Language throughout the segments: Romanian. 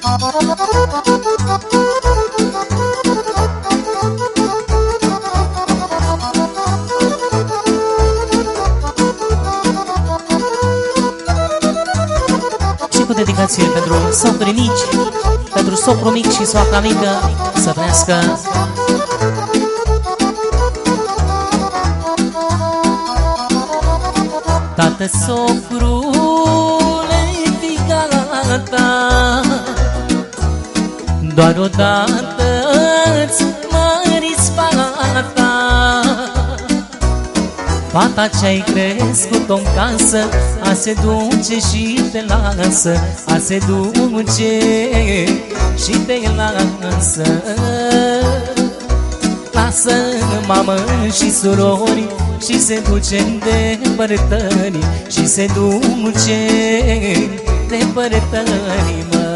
Și cu dedicație pentru socrii mici, pentru socru mic și soacra mică, să trăiască? Tată socrule, fica ta Doar odată îți măriți fata Fata ce-ai crescut-o în casă A se duce și te lasă A se duce și te lasă. Lasă mamă și surori Și se duce în depărtări Și se duce în depărtări, mă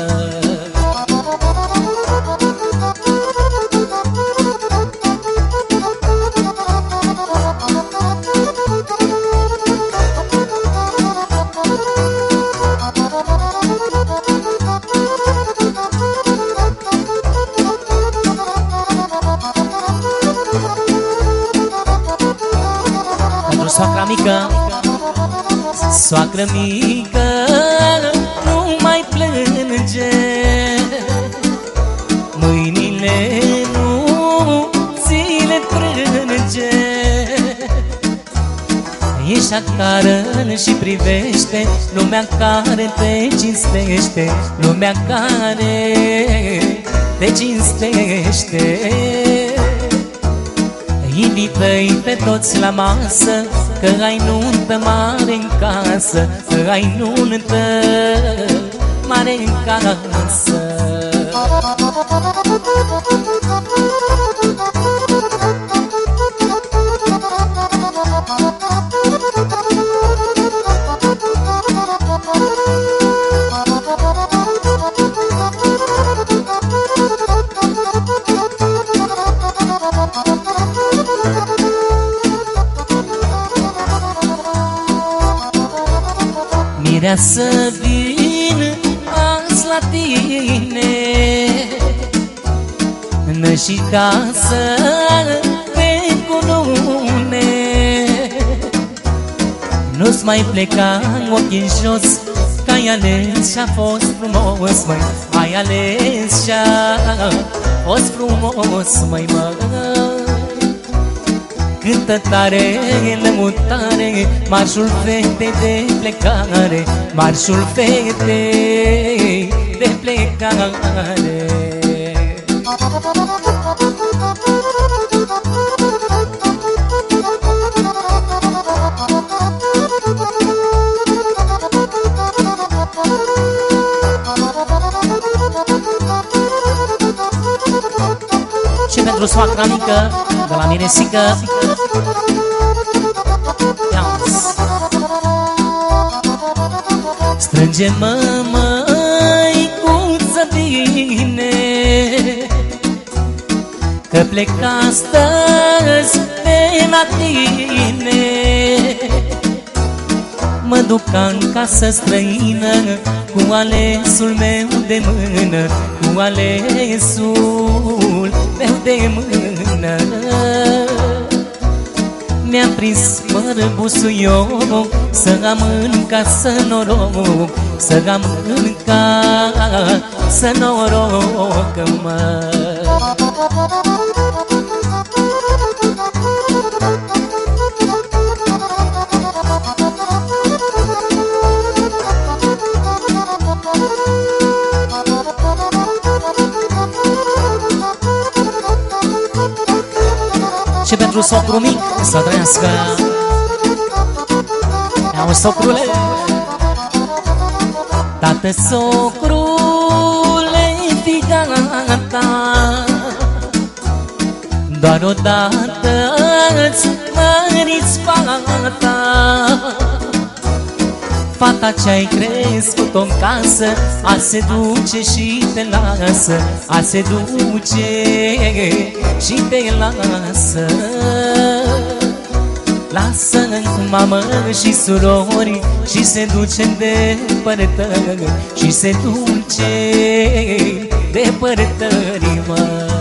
soacra mică Soacră mică Nu mai plânge. Mâinile nu ți le trânge. Ești acară și privește Lumea care te cinstește Lumea care te cinstește Invită-i pe toți la masă Că ai nuntă mare în casă Că ai nuntă mare în casă Mirea să vin azi la tine. Nă și casă pe cunune Nu-ți mai pleca ochii în jos Că ai ales și-a fost frumos, măi. Ai ales și-a fost frumos, măi, măi Cântă tare lămutare Marșul fetei de plecare Marșul fetei de plecare. Și pentru soacra mică De la miresică Strânge-mă, măicuță bine Că plec astăzi pe la tine Mă duc în casă străină Cu alesul meu de mână Cu alesul meu de mână mi-am prins fără busuioc Să am în casă noroc Să am în casă noroc, mă Și pentru socru mic să trăiască. Iau socrule. Tată socrule fica ta Doar odată îți măriți fata Fata ce-ai crescut-o în casă A se duce și te lasă A se duce și te lasă. Lasă mamă și surori Și se duce în depărtări Și se duce depărtării mă